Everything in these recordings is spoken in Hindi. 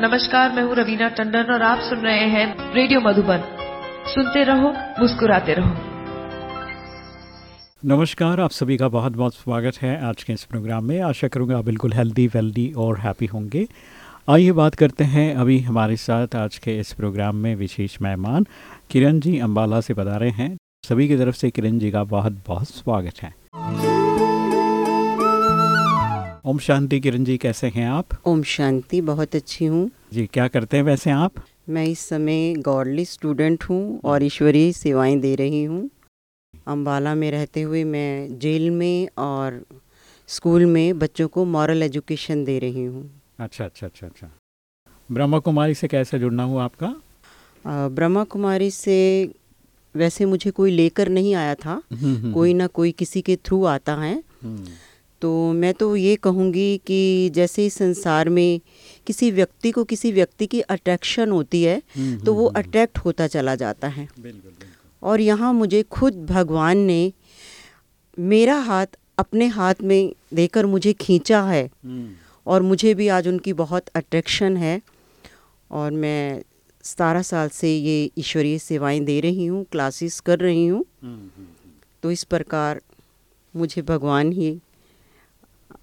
नमस्कार, मैं हूँ रवीना टंडन और आप सुन रहे हैं रेडियो मधुबन। सुनते रहो, मुस्कुराते रहो। नमस्कार, आप सभी का बहुत बहुत स्वागत है आज के इस प्रोग्राम में। आशा करूँगा आप बिल्कुल हेल्दी वेल्दी और हैप्पी होंगे। आइए बात करते हैं अभी हमारे साथ आज के इस प्रोग्राम में विशेष मेहमान। किरण जी अम्बाला से बता रहे हैं। सभी की तरफ़ से किरण जी का बहुत बहुत स्वागत है। ओम शांति किरण जी कैसे हैं आप? ओम शांति बहुत अच्छी हूँ। जी क्या करते हैं वैसे आप? मैं इस समय गॉडली स्टूडेंट हूँ और ईश्वरीय सेवाएँ दे रही हूँ। अम्बाला में रहते हुए मैं जेल में और स्कूल में बच्चों को मॉरल एजुकेशन दे रही हूँ। अच्छा अच्छा अच्छा अच्छा। ब्रह्मा कुमारी से कैसे जुड़ना हुआ आपका? ब्रह्मा कुमारी से वैसे मुझे कोई लेकर नहीं आया था। हम्म, हम्म, कोई ना कोई किसी के थ्रू आता है। हम्म, तो मैं तो ये कहूँगी कि जैसे इस संसार में किसी व्यक्ति को किसी व्यक्ति की अट्रैक्शन होती है हम्म, तो वो हम्म, अट्रैक्ट होता चला जाता है। और यहाँ मुझे खुद भगवान ने मेरा हाथ अपने हाथ में देकर मुझे खींचा है हम्म, और मुझे भी आज उनकी बहुत अट्रैक्शन है और मैं सतारह साल से ये ईश्वरीय सेवाएँ दे रही हूँ क्लासेस कर रही हूँ। हम्म, हम्म, तो इस प्रकार मुझे भगवान ही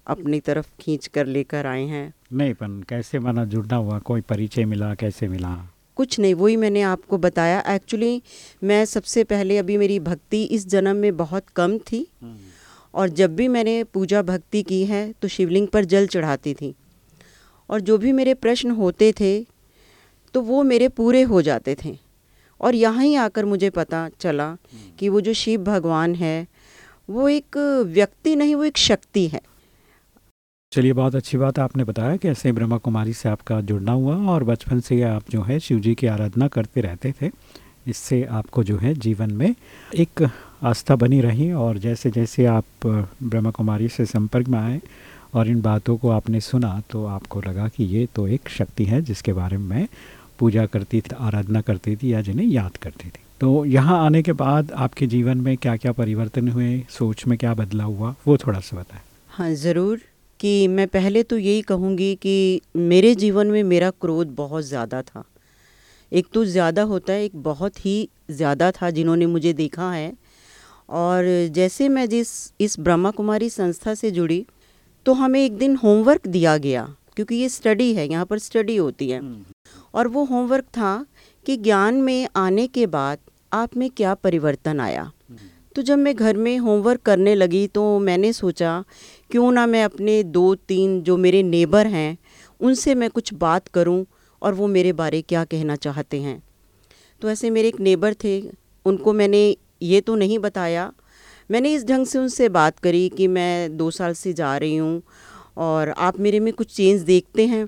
अपनी तरफ़ खींच कर लेकर आए हैं। नहीं पर कैसे माना जुड़ना हुआ? कोई परिचय मिला कैसे मिला? कुछ नहीं वही मैंने आपको बताया। एक्चुअली मैं सबसे पहले अभी मेरी भक्ति इस जन्म में बहुत कम थी। और जब भी मैंने पूजा भक्ति की है तो शिवलिंग पर जल चढ़ाती थी। और जो भी मेरे प्रश्न होते थे तो वो मेरे पूरे हो जाते थे। और यहाँ ही आकर मुझे पता चला कि वो जो शिव भगवान है वो एक व्यक्ति नहीं वो एक शक्ति है। चलिए, बहुत अच्छी बात आपने बताया कि ऐसे ब्रह्मा कुमारी से आपका जुड़ना हुआ और बचपन से आप जो है शिव जी की आराधना करते रहते थे। इससे आपको जो है जीवन में एक आस्था बनी रही और जैसे जैसे आप ब्रह्मा कुमारी से संपर्क में आए और इन बातों को आपने सुना तो आपको लगा कि ये तो एक शक्ति है जिसके बारे में मैं पूजा करती थी, आराधना करती थी या जिन्हें याद करती थी। तो यहाँ आने के बाद आपके जीवन में क्या क्या परिवर्तन हुए, सोच में क्या बदलाव हुआ, वो थोड़ा सा बताएँ। हाँ ज़रूर। कि मैं पहले तो यही कहूँगी कि मेरे जीवन में मेरा क्रोध बहुत ज़्यादा था। एक तो ज़्यादा होता है एक बहुत ही ज़्यादा था जिन्होंने मुझे देखा है। और जैसे मैं जिस इस ब्रह्मा कुमारी संस्था से जुड़ी तो हमें एक दिन होमवर्क दिया गया क्योंकि ये स्टडी है यहाँ पर स्टडी होती है। और वो होमवर्क था कि ज्ञान में आने के बाद आप में क्या परिवर्तन आया। तो जब मैं घर में होमवर्क करने लगी तो मैंने सोचा, क्यों ना मैं अपने दो तीन जो मेरे नेबर हैं, उनसे मैं कुछ बात करूँ और वो मेरे बारे क्या कहना चाहते हैं। तो ऐसे मेरे एक नेबर थे, उनको मैंने ये तो नहीं बताया। मैंने इस ढंग से उनसे बात करी कि मैं दो साल से जा रही हूँ और आप मेरे में कुछ चेंज देखते हैं।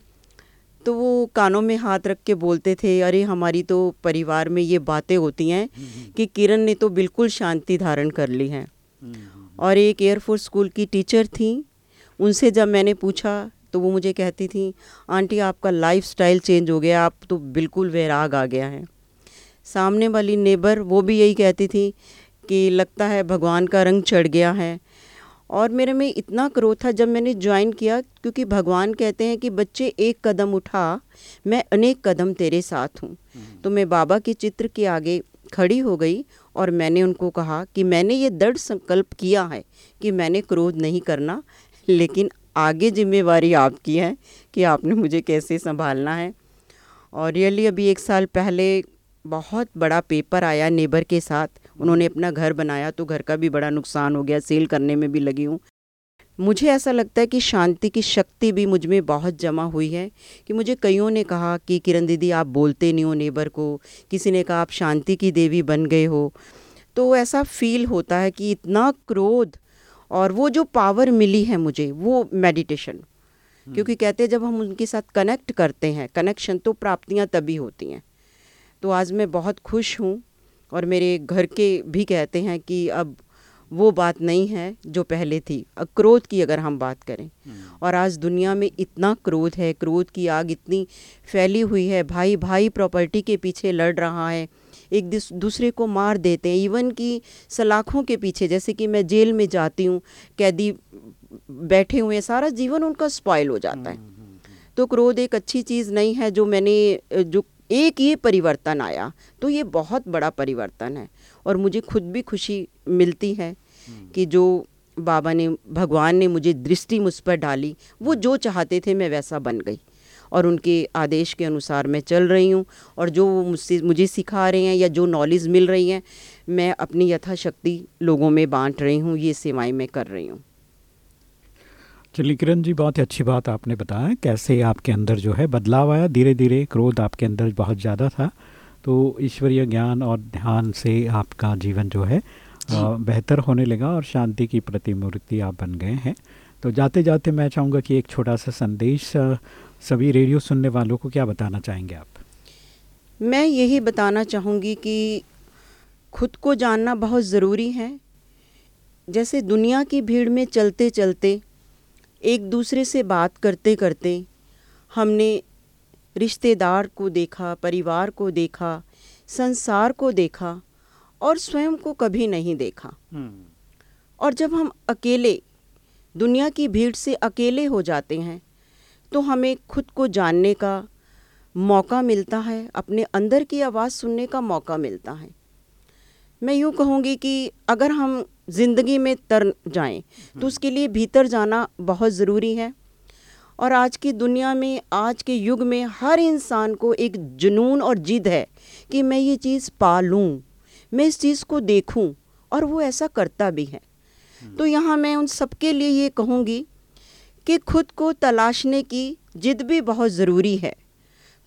तो वो कानों में हाथ रख के बोलते थे अरे हमारी तो परिवार में ये बातें होती हैं कि किरण ने तो बिल्कुल शांति धारण कर ली है। और एक एयरफोर्स स्कूल की टीचर थी। उनसे जब मैंने पूछा तो वो मुझे कहती थी आंटी आपका लाइफ स्टाइल चेंज हो गया आप तो बिल्कुल वैराग आ गया है। सामने वाली नेबर वो भी यही कहती थी कि लगता है भगवान का रंग चढ़ गया है। और मेरे में इतना क्रोध था जब मैंने ज्वाइन किया, क्योंकि भगवान कहते हैं कि बच्चे एक कदम उठा, मैं अनेक कदम तेरे साथ हूँ। तो मैं बाबा के चित्र के आगे खड़ी हो गई और मैंने उनको कहा कि मैंने ये दृढ़ संकल्प किया है कि मैंने क्रोध नहीं करना, लेकिन आगे जिम्मेवारी आपकी है कि आपने मुझे कैसे संभालना है। और रियली अभी एक साल पहले बहुत बड़ा पेपर आया नेबर के साथ उन्होंने अपना घर बनाया तो घर का भी बड़ा नुकसान हो गया सेल करने में भी लगी हूँ। मुझे ऐसा लगता है कि शांति की शक्ति भी मुझमें बहुत जमा हुई है कि मुझे कईयों ने कहा कि किरण दीदी आप बोलते नहीं हो नेबर को किसी ने कहा आप शांति की देवी बन गए हो। तो ऐसा फील होता है कि इतना क्रोध और वो जो पावर मिली है मुझे वो मेडिटेशन। क्योंकि कहते हैं जब हम उनके साथ कनेक्ट करते हैं कनेक्शन तो प्राप्तियाँ तभी होती हैं। तो आज मैं बहुत खुश हूँ और मेरे घर के भी कहते हैं कि अब वो बात नहीं है जो पहले थी। क्रोध की अगर हम बात करें। और आज दुनिया में इतना क्रोध है क्रोध की आग इतनी फैली हुई है भाई भाई प्रॉपर्टी के पीछे लड़ रहा है एक दूसरे को मार देते हैं इवन कि सलाखों के पीछे जैसे कि मैं जेल में जाती हूँ कैदी बैठे हुए हैं सारा जीवन उनका स्पॉइल हो जाता है। तो क्रोध एक अच्छी चीज़ नहीं है जो मैंने जो एक ये परिवर्तन आया तो ये बहुत बड़ा परिवर्तन है। और मुझे खुद भी खुशी मिलती है कि जो बाबा ने भगवान ने मुझे दृष्टि मुझ पर डाली वो जो चाहते थे मैं वैसा बन गई। और उनके आदेश के अनुसार मैं चल रही हूँ और जो मुझसे मुझे सिखा रहे हैं या जो नॉलेज मिल रही है मैं अपनी यथाशक्ति लोगों में बांट रही हूँ ये सेवाएँ मैं कर रही हूँ। चलिए, किरण जी, बहुत ही अच्छी बात आपने बताया, कैसे आपके अंदर जो है बदलाव आया। धीरे धीरे क्रोध आपके अंदर बहुत ज़्यादा था। तो ईश्वरीय ज्ञान और ध्यान से आपका जीवन जो है बेहतर होने लगा और शांति की प्रतिमूर्ति आप बन गए हैं। तो जाते जाते मैं चाहूँगा कि एक छोटा सा संदेश सभी रेडियो सुनने वालों को क्या बताना चाहेंगे आप? मैं यही बताना चाहूँगी कि खुद को जानना बहुत ज़रूरी है। जैसे दुनिया की भीड़ में चलते चलते एक दूसरे से बात करते करते हमने रिश्तेदार को देखा परिवार को देखा संसार को देखा और स्वयं को कभी नहीं देखा हम्म। और जब हम अकेले दुनिया की भीड़ से अकेले हो जाते हैं तो हमें खुद को जानने का मौका मिलता है अपने अंदर की आवाज़ सुनने का मौका मिलता है मैं यूँ कहूँगी कि अगर हम ज़िंदगी में तर जाएँ तो उसके लिए भीतर जाना बहुत ज़रूरी है। और आज की दुनिया में आज के युग में हर इंसान को एक जुनून और जिद है कि मैं ये चीज़ पा लूँ मैं इस चीज़ को देखूँ और वो ऐसा करता भी है। तो यहाँ मैं उन सबके लिए ये कहूँगी कि खुद को तलाशने की जिद भी बहुत ज़रूरी है।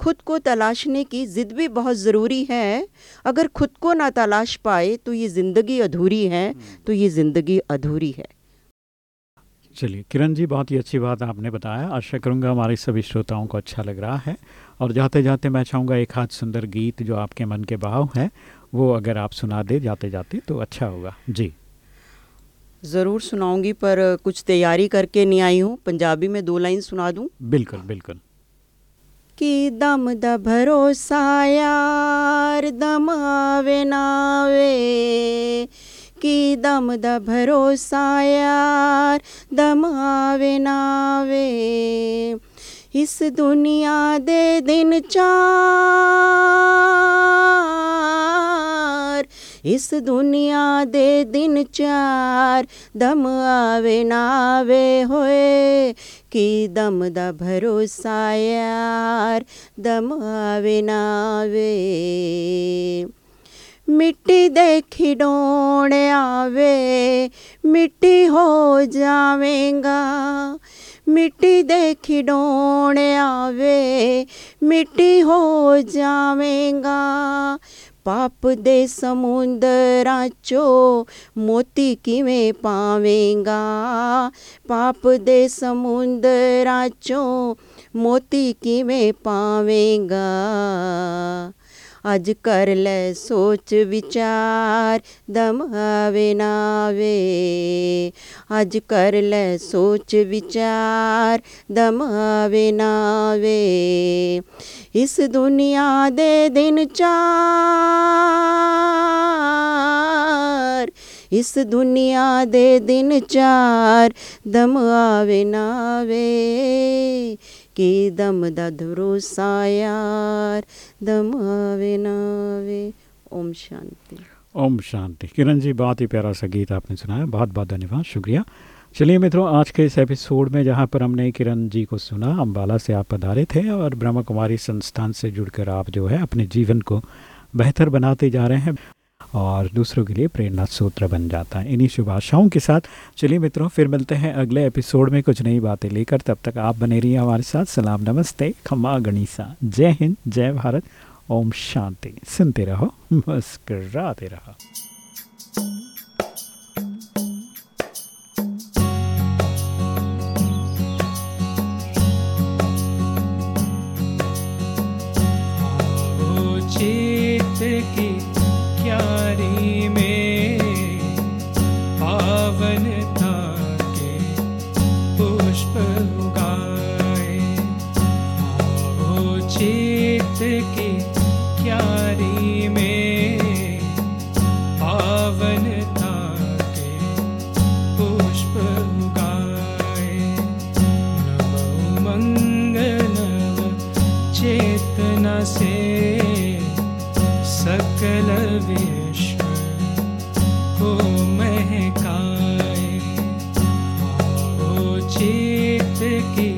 खुद को तलाशने की ज़िद भी बहुत ज़रूरी है। अगर खुद को ना तलाश पाए तो ये ज़िंदगी अधूरी है। तो ये ज़िंदगी अधूरी है। चलिए किरण जी बहुत ही अच्छी बात आपने बताया। आशा करूँगा हमारे सभी श्रोताओं को अच्छा लग रहा है। और जाते जाते मैं चाहूँगा एक हाथ सुंदर गीत जो आपके मन के भाव हैं वो अगर आप सुना दे जाते जाते तो अच्छा होगा। जी। ज़रूर सुनाऊँगी पर कुछ तैयारी करके नहीं आई हूँ। पंजाबी में दो लाइन सुना दूँ? बिल्कुल बिल्कुल। कि दम द भरोसा यार दम आवे नावे। कि दम द भरोसा यार दम आवे नावे। इस दुनिया दे दिन चार इस दुनिया दे दिन चार दम आवे नावे होए, कि दम दा भरोसा यार दम आवे नावे मिट्टी दे खिडौने आवे, मिट्टी हो जावेगा। मिट्टी दे खिडौने आवे, मिट्टी हो जावेगा। पाप दे समुंदराचो मोती किवें पावेगा? पाप दे समुंदराचो मोती किवें पावेगा? अज कर ले सोच विचार, दम आवे नावे अज कर ले सोच विचार, दम आवे नावे इस दुनिया दे दिन चार, इस दुनिया दे दिन चार, दम आवे नावे कि दम दधुरु सायार, दम आवे नावे। ओम शांति। ओम शांति। किरण जी, बहुत ही प्यारा सा गीत आपने सुनाया। बहुत बहुत धन्यवाद, शुक्रिया। चलिए मित्रों, आज के इस एपिसोड में जहाँ पर हमने किरण जी को सुना अम्बाला से आप पधारे थे और ब्रह्म कुमारी संस्थान से जुड़कर आप जो है अपने जीवन को बेहतर बनाते जा रहे हैं। और दूसरों के लिए प्रेरणा सूत्र बन जाता है। इन्हीं शुभ आशाओं के साथ चलिए मित्रों, फिर मिलते हैं अगले एपिसोड में कुछ नई बातें लेकर। तब तक आप बने रहिए हमारे साथ। सलाम, नमस्ते, खम्मा, गणिसा। जय हिंद, जय भारत। ओम शांति। सुनते रहो, मुस्कराते रहो। चित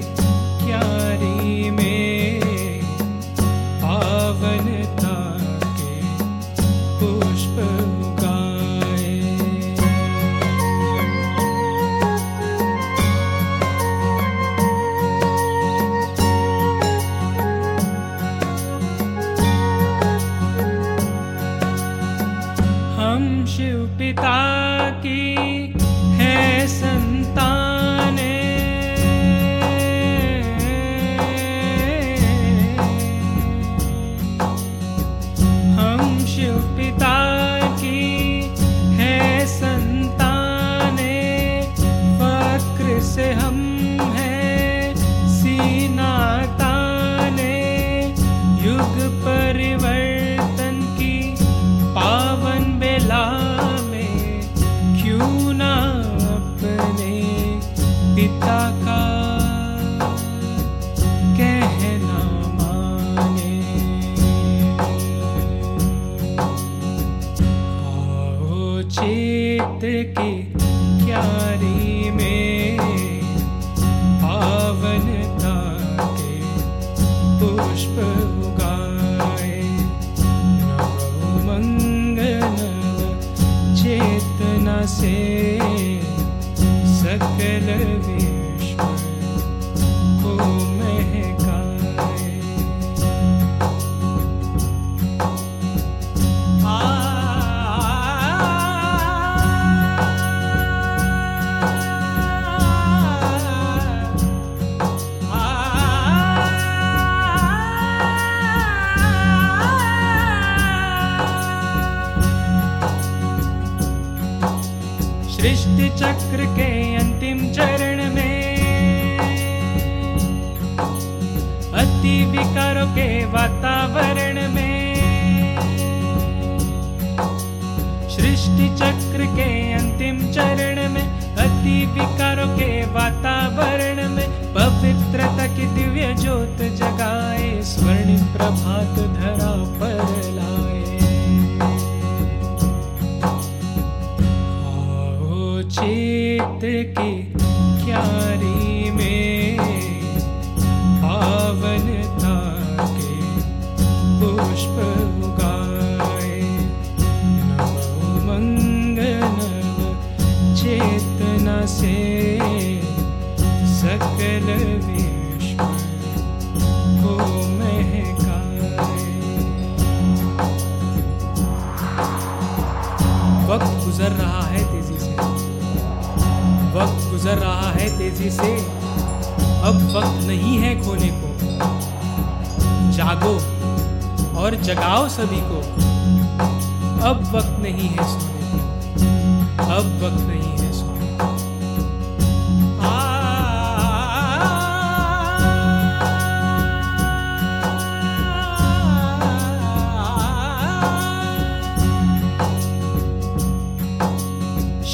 से सकल विश्व को महकाए सृष्टि चक्र के अंतिम चरण में। अति विकारों के वातावरण में। सृष्टि चक्र के अंतिम चरण में, अति विकारों के वातावरण में, पवित्रता की दिव्य ज्योत जगाए, स्वर्ण प्रभात धरा पर लाए चेत की क्यारी में पावनता के पुष्प उगाए। मंगल चेतना से सकल विश्व को महकाए। वक्त गुजर रहा है गुजर रहा है तेज़ी से। अब वक्त नहीं है खोने को। जागो और जगाओ सभी को। अब वक्त नहीं है सोने को। अब वक्त नहीं है।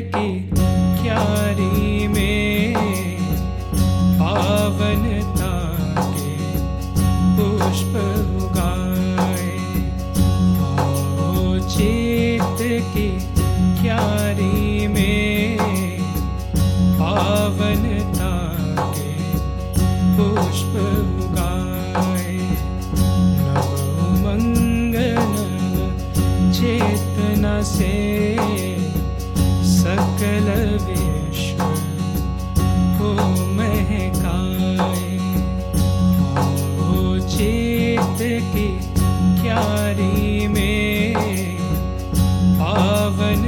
की क्यारी में पावनता के पुष्प उगाए। चेत की क्यारी में पावनता के पुष्प उगाए। नव मंगल चेतना से सकल विश्व को महकाए। हो चेत की क्यारी में पावन